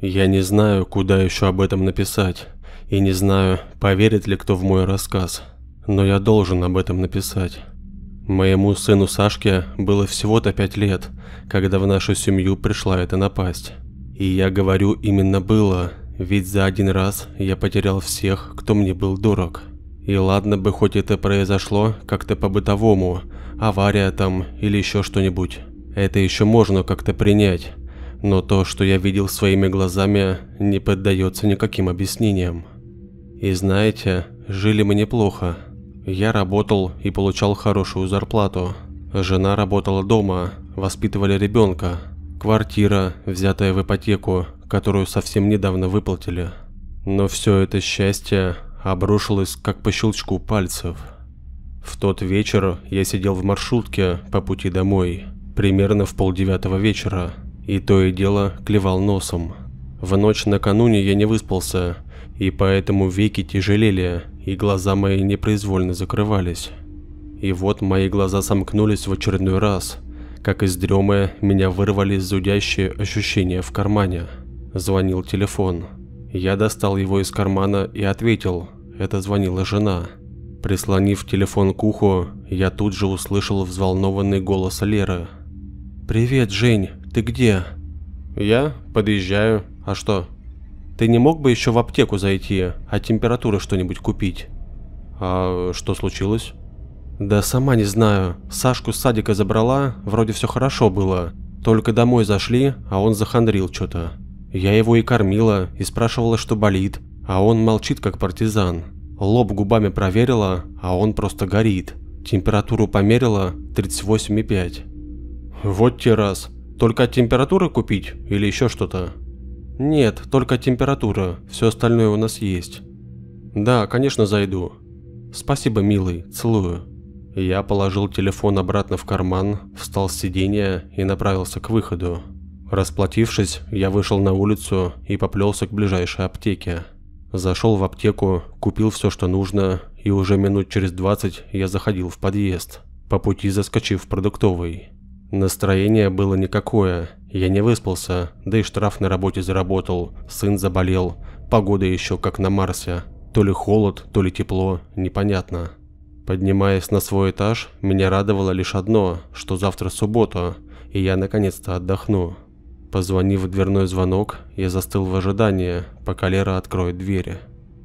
Я не знаю, куда еще об этом написать, и не знаю, поверит ли кто в мой рассказ, но я должен об этом написать. Моему сыну Сашке было всего-то пять лет, когда в нашу семью пришла эта напасть. И я говорю именно было, ведь за один раз я потерял всех, кто мне был дорог. И ладно бы хоть это произошло как-то по-бытовому, авария там или еще что-нибудь. Это еще можно как-то принять. Но то, что я видел своими глазами, не поддается никаким объяснениям. И знаете, жили мы неплохо. Я работал и получал хорошую зарплату. Жена работала дома, воспитывали ребенка. Квартира, взятая в ипотеку, которую совсем недавно выплатили. Но все это счастье обрушилось как по щелчку пальцев. В тот вечер я сидел в маршрутке по пути домой, примерно в полдевятого вечера, и то и дело клевал носом. В ночь накануне я не выспался, и поэтому веки тяжелели, и глаза мои непроизвольно закрывались. И вот мои глаза сомкнулись в очередной раз, как из дремы меня вырвали зудящие ощущения в кармане. Звонил телефон. Я достал его из кармана и ответил. Это звонила жена. Прислонив телефон к уху, я тут же услышал взволнованный голос Леры. «Привет, Жень, ты где?» «Я подъезжаю. А что?» «Ты не мог бы еще в аптеку зайти, а температуры что-нибудь купить?» «А что случилось?» «Да сама не знаю. Сашку с садика забрала, вроде все хорошо было. Только домой зашли, а он захандрил что-то. Я его и кормила, и спрашивала, что болит, а он молчит как партизан. Лоб губами проверила, а он просто горит. Температуру померила 38,5. Вот те раз. Только от температуры купить или еще что-то? Нет, только температура, все остальное у нас есть. Да, конечно зайду. Спасибо, милый, целую. Я положил телефон обратно в карман, встал с сиденья и направился к выходу. Расплатившись, я вышел на улицу и поплелся к ближайшей аптеке. Зашел в аптеку, купил все, что нужно, и уже минут через 20 я заходил в подъезд, по пути заскочив в продуктовый. Настроение было никакое, я не выспался, да и штраф на работе заработал, сын заболел, погода еще как на Марсе, то ли холод, то ли тепло, непонятно. Поднимаясь на свой этаж, меня радовало лишь одно, что завтра суббота, и я наконец-то отдохну. Позвонив в дверной звонок, я застыл в ожидании, пока Лера откроет двери.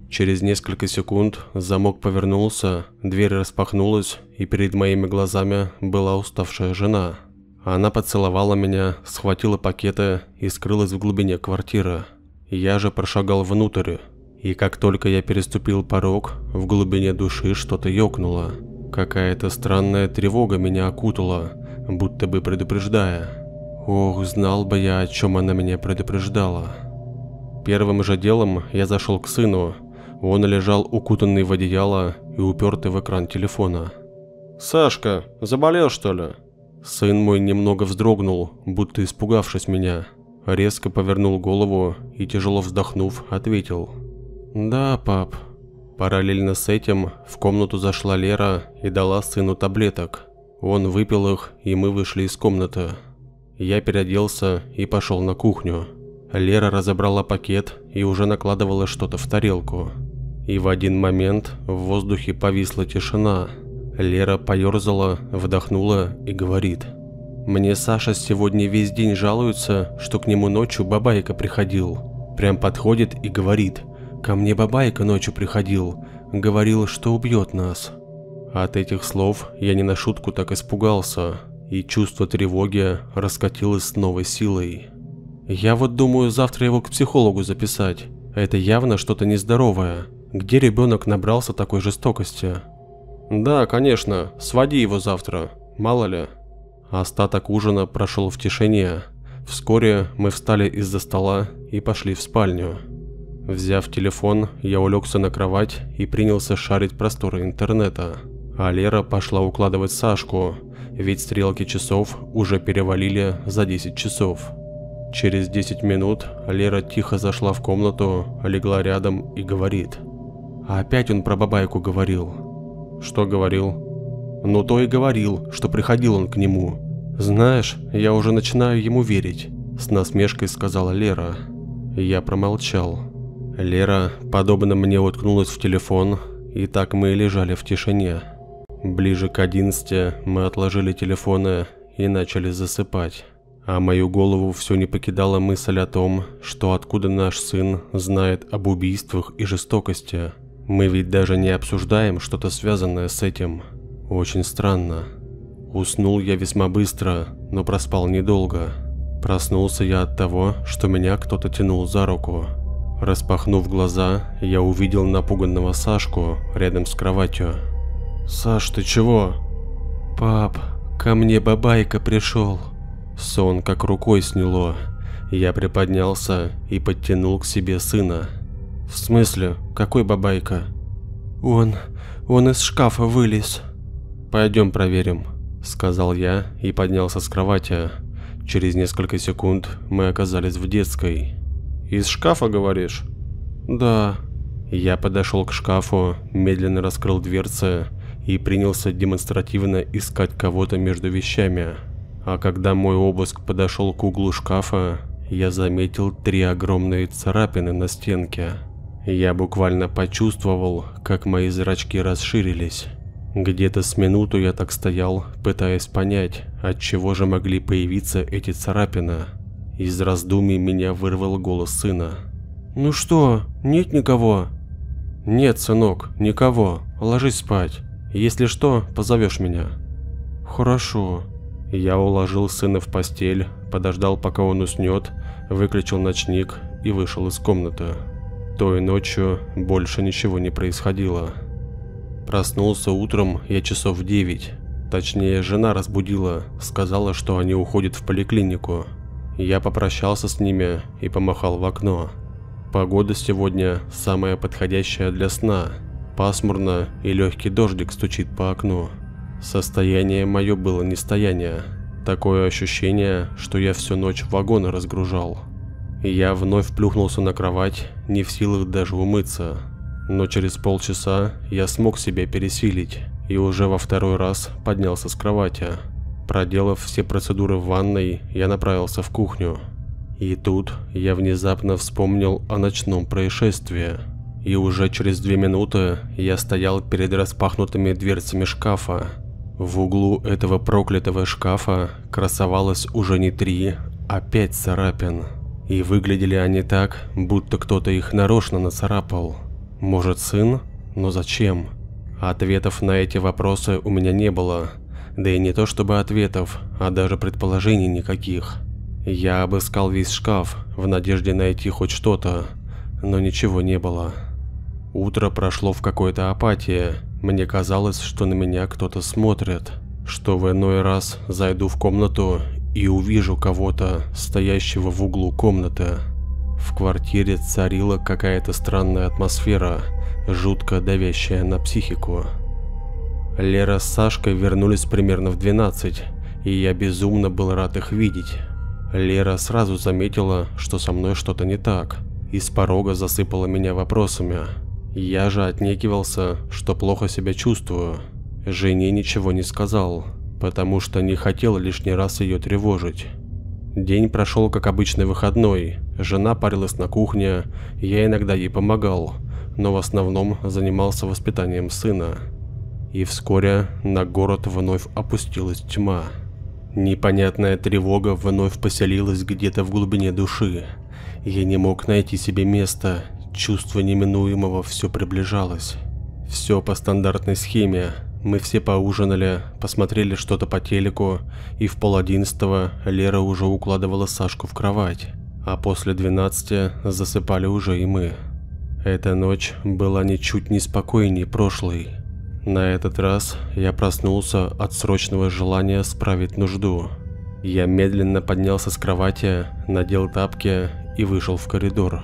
Через несколько секунд замок повернулся, дверь распахнулась, и перед моими глазами была уставшая жена. Она поцеловала меня, схватила пакеты и скрылась в глубине квартиры. Я же прошагал внутрь, и как только я переступил порог, в глубине души что-то ёкнуло. Какая-то странная тревога меня окутала, будто бы предупреждая. Ох, знал бы я, о чем она меня предупреждала. Первым же делом я зашел к сыну. Он лежал укутанный в одеяло и упертый в экран телефона. «Сашка, заболел что ли?» Сын мой немного вздрогнул, будто испугавшись меня. Резко повернул голову и, тяжело вздохнув, ответил. «Да, пап». Параллельно с этим в комнату зашла Лера и дала сыну таблеток. Он выпил их, и мы вышли из комнаты. Я переоделся и пошел на кухню. Лера разобрала пакет и уже накладывала что-то в тарелку. И в один момент в воздухе повисла тишина. Лера поерзала, вдохнула и говорит. «Мне Саша сегодня весь день жалуется, что к нему ночью Бабайка приходил. Прям подходит и говорит, ко мне Бабайка ночью приходил, говорил, что убьет нас». От этих слов я не на шутку так испугался и чувство тревоги раскатилось с новой силой. Я вот думаю завтра его к психологу записать. Это явно что-то нездоровое. Где ребенок набрался такой жестокости? Да, конечно, своди его завтра, мало ли. Остаток ужина прошел в тишине. Вскоре мы встали из-за стола и пошли в спальню. Взяв телефон, я улегся на кровать и принялся шарить просторы интернета. А Лера пошла укладывать Сашку, ведь стрелки часов уже перевалили за 10 часов. Через 10 минут Лера тихо зашла в комнату, легла рядом и говорит. Опять он про бабайку говорил. Что говорил? Ну то и говорил, что приходил он к нему. Знаешь, я уже начинаю ему верить, с насмешкой сказала Лера. Я промолчал. Лера, подобно мне, уткнулась в телефон, и так мы и лежали в тишине. Ближе к одиннадцати мы отложили телефоны и начали засыпать. А мою голову все не покидала мысль о том, что откуда наш сын знает об убийствах и жестокости. Мы ведь даже не обсуждаем что-то связанное с этим. Очень странно. Уснул я весьма быстро, но проспал недолго. Проснулся я от того, что меня кто-то тянул за руку. Распахнув глаза, я увидел напуганного Сашку рядом с кроватью. «Саш, ты чего?» «Пап, ко мне бабайка пришел», Сон как рукой сняло. Я приподнялся и подтянул к себе сына. «В смысле? Какой бабайка?» «Он... он из шкафа вылез». «Пойдем проверим», – сказал я и поднялся с кровати. Через несколько секунд мы оказались в детской. «Из шкафа, говоришь?» «Да». Я подошел к шкафу, медленно раскрыл дверцы и принялся демонстративно искать кого-то между вещами. А когда мой обыск подошел к углу шкафа, я заметил три огромные царапины на стенке. Я буквально почувствовал, как мои зрачки расширились. Где-то с минуту я так стоял, пытаясь понять, от чего же могли появиться эти царапины. Из раздумий меня вырвал голос сына. «Ну что, нет никого?» «Нет, сынок, никого. Ложись спать. Если что, позовешь меня». «Хорошо», я уложил сына в постель, подождал, пока он уснет, выключил ночник и вышел из комнаты. Той ночью больше ничего не происходило. Проснулся утром я часов в девять. Точнее, жена разбудила, сказала, что они уходят в поликлинику. Я попрощался с ними и помахал в окно. Погода сегодня самая подходящая для сна. Пасмурно и легкий дождик стучит по окну. Состояние мое было не стояние. Такое ощущение, что я всю ночь вагоны разгружал. Я вновь плюхнулся на кровать, не в силах даже умыться. Но через полчаса я смог себя пересилить и уже во второй раз поднялся с кровати. Проделав все процедуры в ванной, я направился в кухню. И тут я внезапно вспомнил о ночном происшествии. И уже через две минуты я стоял перед распахнутыми дверцами шкафа в углу этого проклятого шкафа красовалось уже не три, а пять царапин. И выглядели они так, будто кто-то их нарочно нацарапал. Может сын? Но зачем? Ответов на эти вопросы у меня не было. Да и не то чтобы ответов, а даже предположений никаких. Я обыскал весь шкаф в надежде найти хоть что-то, но ничего не было. Утро прошло в какой-то апатии, мне казалось, что на меня кто-то смотрит, что в иной раз зайду в комнату и увижу кого-то, стоящего в углу комнаты. В квартире царила какая-то странная атмосфера, жутко давящая на психику. Лера с Сашкой вернулись примерно в 12, и я безумно был рад их видеть. Лера сразу заметила, что со мной что-то не так, и с порога засыпала меня вопросами. Я же отнекивался, что плохо себя чувствую. Жене ничего не сказал, потому что не хотел лишний раз ее тревожить. День прошел как обычный выходной, жена парилась на кухне, я иногда ей помогал, но в основном занимался воспитанием сына. И вскоре на город вновь опустилась тьма. Непонятная тревога вновь поселилась где-то в глубине души. Я не мог найти себе места, Чувство неминуемого все приближалось. Все по стандартной схеме. Мы все поужинали, посмотрели что-то по телеку, и в пол одиннадцатого Лера уже укладывала Сашку в кровать, а после двенадцати засыпали уже и мы. Эта ночь была ничуть не спокойнее прошлой. На этот раз я проснулся от срочного желания справить нужду. Я медленно поднялся с кровати, надел тапки и вышел в коридор.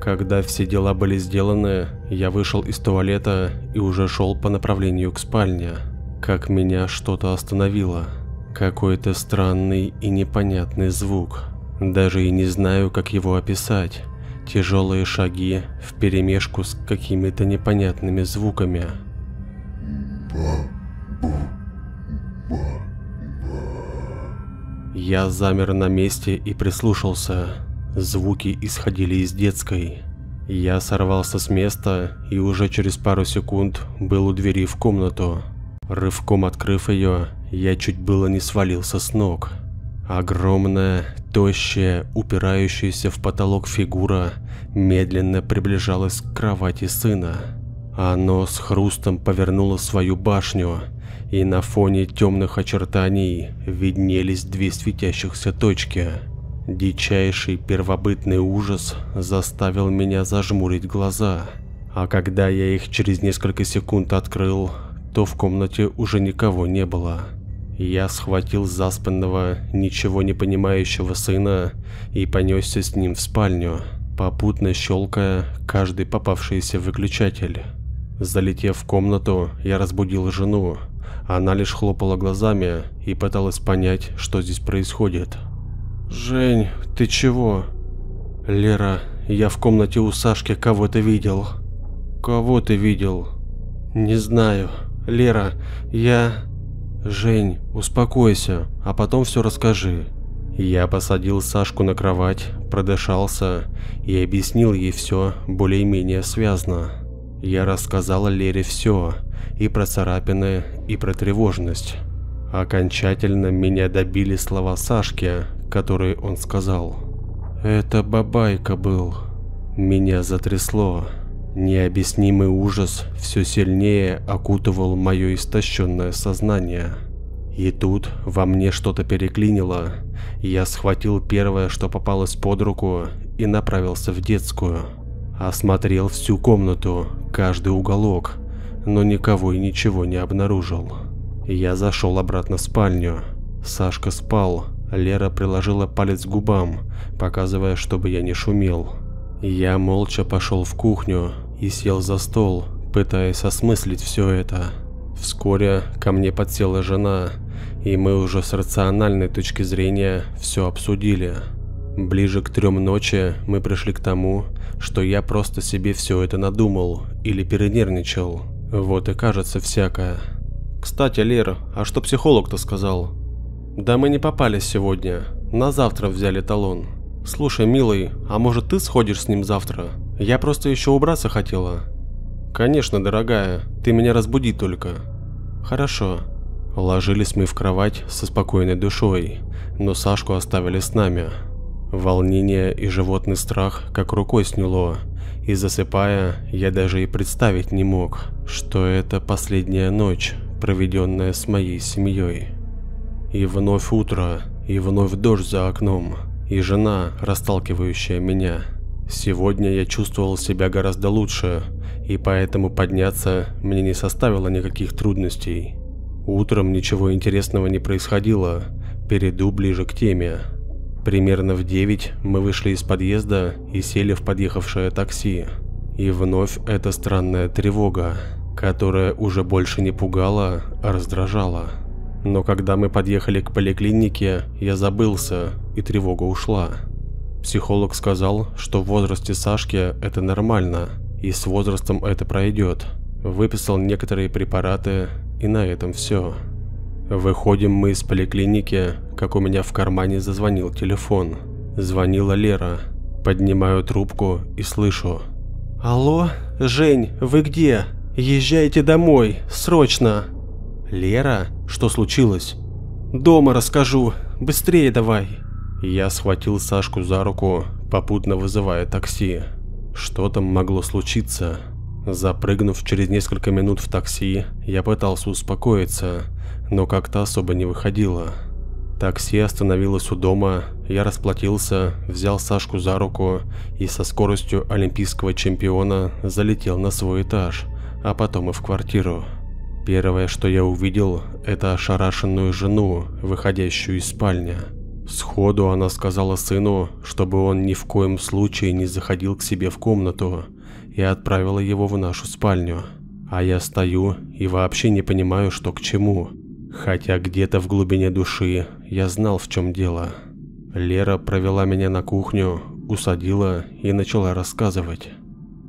Когда все дела были сделаны, я вышел из туалета и уже шел по направлению к спальне, как меня что-то остановило. Какой-то странный и непонятный звук. Даже и не знаю, как его описать. Тяжелые шаги вперемешку с какими-то непонятными звуками. Я замер на месте и прислушался. Звуки исходили из детской. Я сорвался с места и уже через пару секунд был у двери в комнату. Рывком открыв ее, я чуть было не свалился с ног. Огромная, тощая, упирающаяся в потолок фигура медленно приближалась к кровати сына. Оно с хрустом повернуло свою башню, и на фоне темных очертаний виднелись две светящихся точки. Дичайший первобытный ужас заставил меня зажмурить глаза, а когда я их через несколько секунд открыл, то в комнате уже никого не было. Я схватил заспанного, ничего не понимающего сына и понесся с ним в спальню, попутно щелкая каждый попавшийся выключатель. Залетев в комнату, я разбудил жену. Она лишь хлопала глазами и пыталась понять, что здесь происходит. «Жень, ты чего?» «Лера, я в комнате у Сашки кого-то видел». «Кого ты видел?» «Не знаю. Лера, я...» «Жень, успокойся, а потом все расскажи». Я посадил Сашку на кровать, продышался и объяснил ей все более-менее связно. Я рассказала Лере все, и про царапины, и про тревожность. Окончательно меня добили слова Сашки, которые он сказал. «Это бабайка был». Меня затрясло. Необъяснимый ужас все сильнее окутывал мое истощенное сознание. И тут во мне что-то переклинило. Я схватил первое, что попалось под руку, и направился в детскую. Осмотрел всю комнату, каждый уголок, но никого и ничего не обнаружил. Я зашел обратно в спальню. Сашка спал, Лера приложила палец к губам, показывая, чтобы я не шумел. Я молча пошел в кухню и сел за стол, пытаясь осмыслить все это. Вскоре ко мне подсела жена, и мы уже с рациональной точки зрения все обсудили. Ближе к трем ночи мы пришли к тому, что я просто себе все это надумал или перенервничал. Вот и кажется всякое. Кстати, Лера, а что психолог-то сказал? Да мы не попались сегодня. На завтра взяли талон. Слушай, милый, а может ты сходишь с ним завтра? Я просто еще убраться хотела. Конечно, дорогая, ты меня разбуди только. Хорошо. Ложились мы в кровать со спокойной душой, но Сашку оставили с нами. Волнение и животный страх как рукой сняло, и засыпая, я даже и представить не мог, что это последняя ночь, проведенная с моей семьей. И вновь утро, и вновь дождь за окном, и жена, расталкивающая меня. Сегодня я чувствовал себя гораздо лучше, и поэтому подняться мне не составило никаких трудностей. Утром ничего интересного не происходило, перейду ближе к теме. Примерно в 9 мы вышли из подъезда и сели в подъехавшее такси. И вновь эта странная тревога, которая уже больше не пугала, а раздражала. Но когда мы подъехали к поликлинике, я забылся, и тревога ушла. Психолог сказал, что в возрасте Сашки это нормально, и с возрастом это пройдет. Выписал некоторые препараты, и на этом все. Выходим мы из поликлиники, как у меня в кармане зазвонил телефон. Звонила Лера. Поднимаю трубку и слышу. «Алло, Жень, вы где? Езжайте домой, срочно!» «Лера? Что случилось?» «Дома расскажу. Быстрее давай!» Я схватил Сашку за руку, попутно вызывая такси. Что там могло случиться? Запрыгнув через несколько минут в такси, я пытался успокоиться, но как-то особо не выходило. Такси остановилось у дома, я расплатился, взял Сашку за руку и со скоростью олимпийского чемпиона залетел на свой этаж, а потом и в квартиру. Первое, что я увидел, это ошарашенную жену, выходящую из спальни. Сходу она сказала сыну, чтобы он ни в коем случае не заходил к себе в комнату, и отправила его в нашу спальню. А я стою и вообще не понимаю, что к чему. Хотя где-то в глубине души я знал, в чем дело. Лера провела меня на кухню, усадила и начала рассказывать.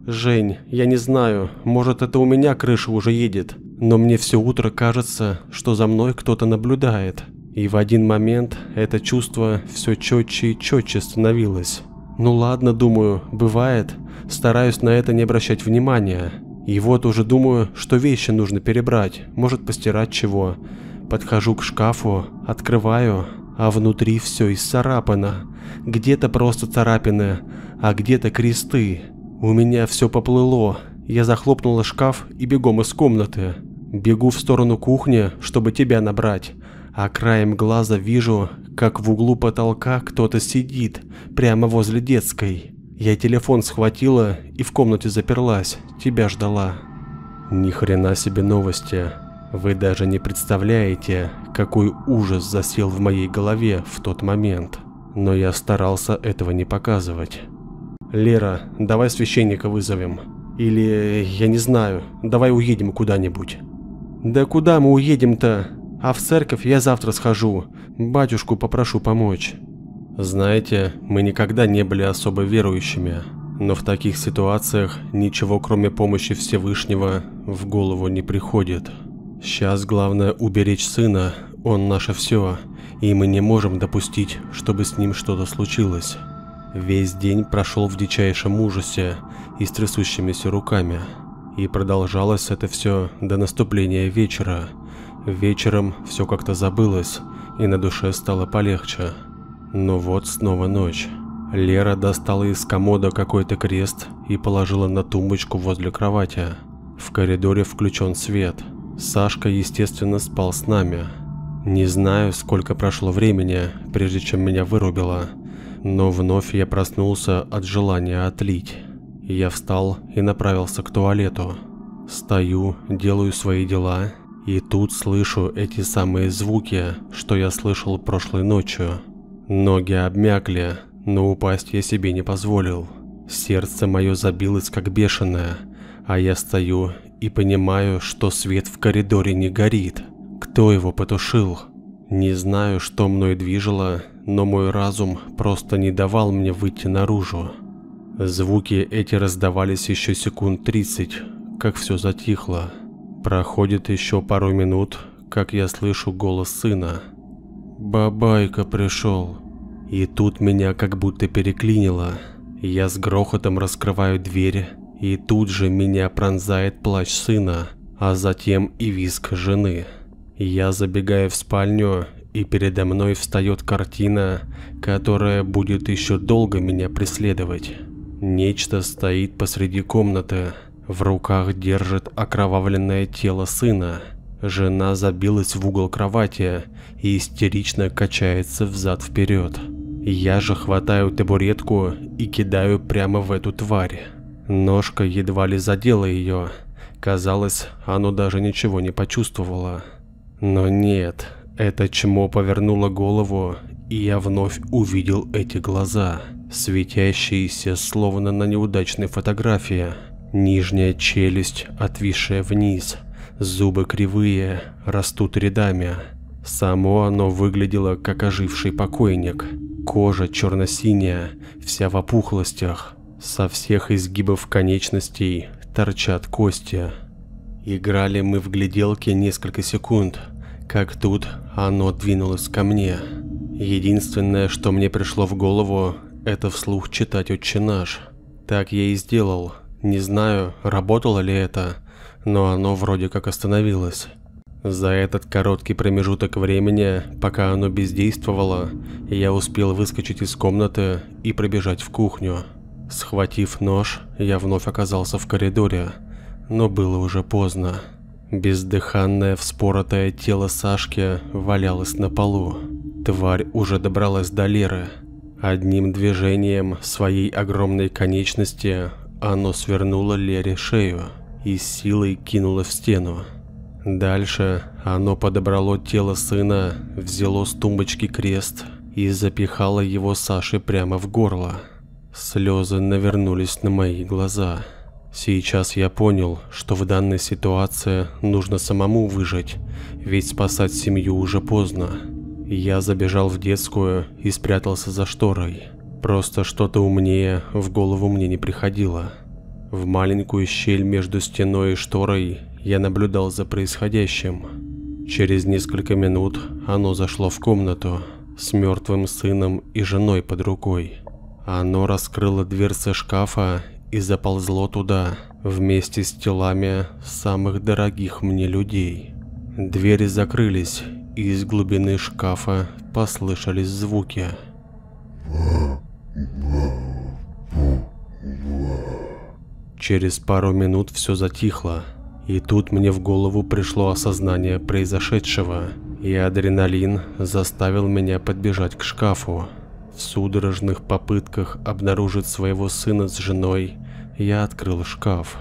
«Жень, я не знаю, может это у меня крыша уже едет, но мне все утро кажется, что за мной кто-то наблюдает. И в один момент это чувство все четче и четче становилось. Ну ладно, думаю, бывает. Стараюсь на это не обращать внимания. И вот уже думаю, что вещи нужно перебрать, может постирать чего. Подхожу к шкафу, открываю, а внутри все исцарапано. Где-то просто царапины, а где-то кресты. У меня все поплыло. Я захлопнула шкаф и бегом из комнаты. Бегу в сторону кухни, чтобы тебя набрать, а краем глаза вижу, как в углу потолка кто-то сидит, прямо возле детской. Я телефон схватила и в комнате заперлась, тебя ждала. Ни хрена себе новости. Вы даже не представляете, какой ужас засел в моей голове в тот момент. Но я старался этого не показывать. Лера, давай священника вызовем. Или, я не знаю, давай уедем куда-нибудь. Да куда мы уедем-то? А в церковь я завтра схожу. Батюшку попрошу помочь. Знаете, мы никогда не были особо верующими, но в таких ситуациях ничего кроме помощи Всевышнего в голову не приходит. Сейчас главное уберечь сына, он наше все, и мы не можем допустить, чтобы с ним что-то случилось. Весь день прошел в дичайшем ужасе и с трясущимися руками. И продолжалось это все до наступления вечера. Вечером все как-то забылось, и на душе стало полегче. Но вот снова ночь. Лера достала из комода какой-то крест и положила на тумбочку возле кровати. В коридоре включен свет. Сашка, естественно, спал с нами. Не знаю, сколько прошло времени, прежде чем меня вырубило, но вновь я проснулся от желания отлить. Я встал и направился к туалету. Стою, делаю свои дела, и тут слышу эти самые звуки, что я слышал прошлой ночью. Ноги обмякли, но упасть я себе не позволил. Сердце мое забилось как бешеное, а я стою и понимаю, что свет в коридоре не горит. Кто его потушил? Не знаю, что мной движило, но мой разум просто не давал мне выйти наружу. Звуки эти раздавались еще секунд 30, как все затихло. Проходит еще пару минут, как я слышу голос сына. «Бабайка пришел». И тут меня как будто переклинило. Я с грохотом раскрываю дверь, и тут же меня пронзает плач сына, а затем и визг жены. Я забегаю в спальню, и передо мной встает картина, которая будет еще долго меня преследовать. Нечто стоит посреди комнаты, в руках держит окровавленное тело сына. Жена забилась в угол кровати и истерично качается взад-вперед. Я же хватаю табуретку и кидаю прямо в эту тварь. Ножка едва ли задела ее. Казалось, оно даже ничего не почувствовало. Но нет, это чмо повернуло голову, и я вновь увидел эти глаза светящиеся словно на неудачной фотографии. Нижняя челюсть, отвисшая вниз, зубы кривые, растут рядами. Само оно выглядело как оживший покойник. Кожа черно-синяя, вся в опухлостях. Со всех изгибов конечностей торчат кости. Играли мы в гляделки несколько секунд, как тут оно двинулось ко мне. Единственное, что мне пришло в голову, это вслух читать «Отче наш». Так я и сделал. Не знаю, работало ли это, но оно вроде как остановилось. За этот короткий промежуток времени, пока оно бездействовало, я успел выскочить из комнаты и пробежать в кухню. Схватив нож, я вновь оказался в коридоре, но было уже поздно. Бездыханное вспоротое тело Сашки валялось на полу. Тварь уже добралась до Леры, Одним движением своей огромной конечности оно свернуло Лере шею и силой кинуло в стену. Дальше оно подобрало тело сына, взяло с тумбочки крест и запихало его Саше прямо в горло. Слезы навернулись на мои глаза. Сейчас я понял, что в данной ситуации нужно самому выжить, ведь спасать семью уже поздно. Я забежал в детскую и спрятался за шторой. Просто что-то умнее в голову мне не приходило. В маленькую щель между стеной и шторой я наблюдал за происходящим. Через несколько минут оно зашло в комнату с мертвым сыном и женой под рукой. Оно раскрыло дверцы шкафа и заползло туда, вместе с телами самых дорогих мне людей. Двери закрылись, из глубины шкафа послышались звуки. Через пару минут все затихло, и тут мне в голову пришло осознание произошедшего, и адреналин заставил меня подбежать к шкафу. В судорожных попытках обнаружить своего сына с женой, я открыл шкаф,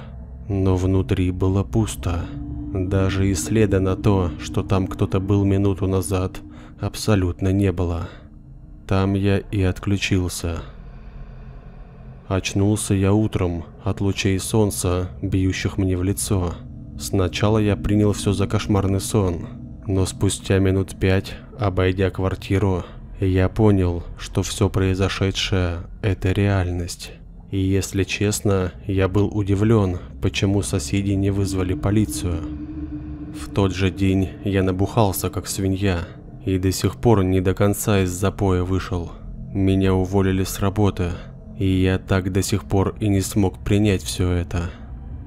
но внутри было пусто. Даже и следа на то, что там кто-то был минуту назад, абсолютно не было. Там я и отключился. Очнулся я утром от лучей солнца, бьющих мне в лицо. Сначала я принял все за кошмарный сон, но спустя минут пять, обойдя квартиру, я понял, что все произошедшее – это реальность. И если честно, я был удивлен, почему соседи не вызвали полицию. В тот же день я набухался как свинья и до сих пор не до конца из запоя вышел. Меня уволили с работы, и я так до сих пор и не смог принять все это.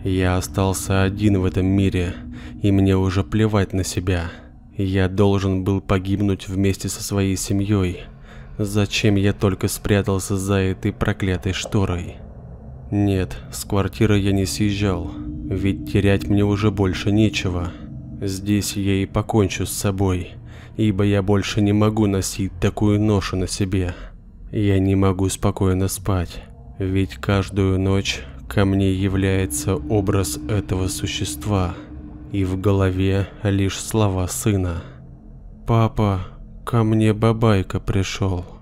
Я остался один в этом мире, и мне уже плевать на себя. Я должен был погибнуть вместе со своей семьей. Зачем я только спрятался за этой проклятой шторой? Нет, с квартиры я не съезжал, ведь терять мне уже больше нечего. Здесь я и покончу с собой, ибо я больше не могу носить такую ношу на себе. Я не могу спокойно спать, ведь каждую ночь ко мне является образ этого существа, и в голове лишь слова сына. «Папа, ко мне бабайка пришел».